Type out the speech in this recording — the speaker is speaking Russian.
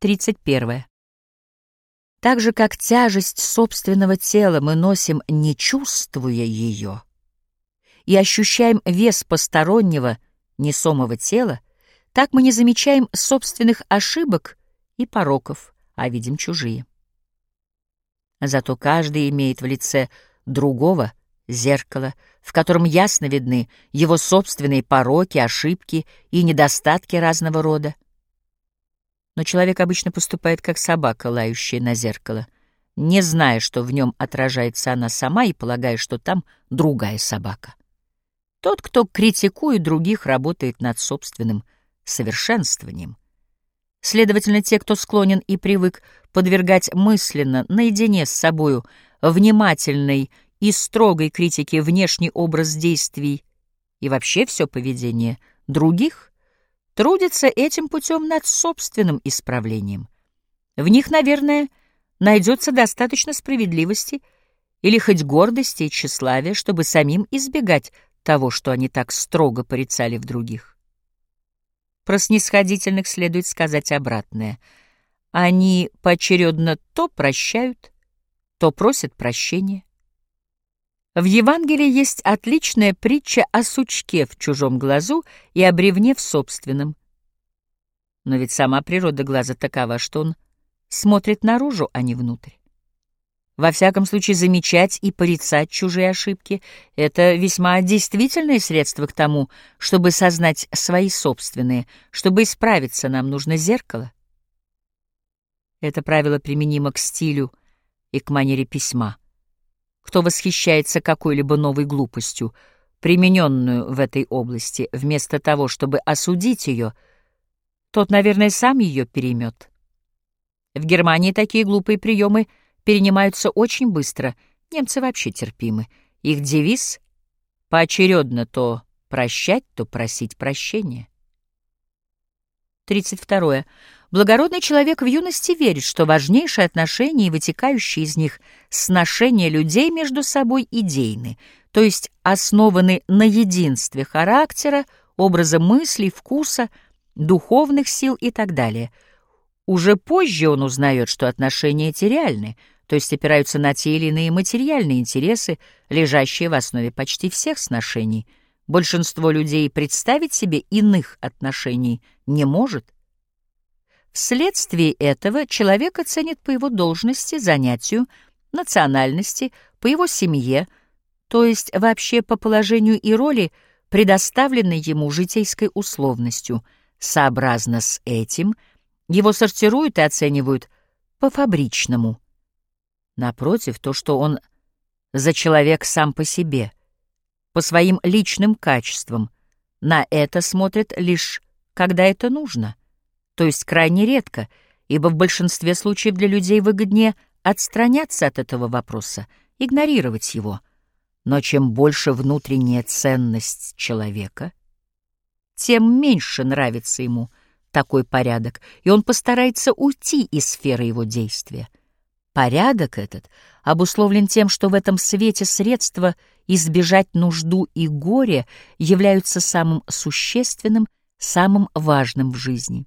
31. Так же, как тяжесть собственного тела мы носим, не чувствуя ее, и ощущаем вес постороннего, несомого тела, так мы не замечаем собственных ошибок и пороков, а видим чужие. Зато каждый имеет в лице другого зеркало, в котором ясно видны его собственные пороки, ошибки и недостатки разного рода. Но человек обычно поступает как собака, лающая на зеркало, не зная, что в нем отражается она сама и полагая, что там другая собака. Тот, кто критикует других, работает над собственным совершенствованием. Следовательно, те, кто склонен и привык подвергать мысленно, наедине с собою, внимательной и строгой критике внешний образ действий и вообще все поведение других, трудятся этим путем над собственным исправлением. В них, наверное, найдется достаточно справедливости или хоть гордости и тщеславия, чтобы самим избегать того, что они так строго порицали в других. Про снисходительных следует сказать обратное. Они поочередно то прощают, то просят прощения. В Евангелии есть отличная притча о сучке в чужом глазу и о бревне в собственном. Но ведь сама природа глаза такова, что он смотрит наружу, а не внутрь. Во всяком случае, замечать и порицать чужие ошибки — это весьма действительное средство к тому, чтобы сознать свои собственные. Чтобы исправиться, нам нужно зеркало. Это правило применимо к стилю и к манере письма кто восхищается какой-либо новой глупостью, примененную в этой области, вместо того, чтобы осудить ее, тот, наверное, сам ее переймет. В Германии такие глупые приемы перенимаются очень быстро, немцы вообще терпимы. Их девиз — поочередно то прощать, то просить прощения. 32. Благородный человек в юности верит, что важнейшие отношения и вытекающие из них сношения людей между собой идейны, то есть основаны на единстве характера, образа мыслей, вкуса, духовных сил и так далее. Уже позже он узнает, что отношения эти реальны, то есть опираются на те или иные материальные интересы, лежащие в основе почти всех сношений. Большинство людей представить себе иных отношений не может. Вследствие этого человека ценят по его должности, занятию, национальности, по его семье, то есть вообще по положению и роли, предоставленной ему житейской условностью. Сообразно с этим его сортируют и оценивают по-фабричному. Напротив, то, что он за человек сам по себе, по своим личным качествам, на это смотрят лишь, когда это нужно — то есть крайне редко, ибо в большинстве случаев для людей выгоднее отстраняться от этого вопроса, игнорировать его. Но чем больше внутренняя ценность человека, тем меньше нравится ему такой порядок, и он постарается уйти из сферы его действия. Порядок этот обусловлен тем, что в этом свете средства избежать нужду и горе являются самым существенным, самым важным в жизни.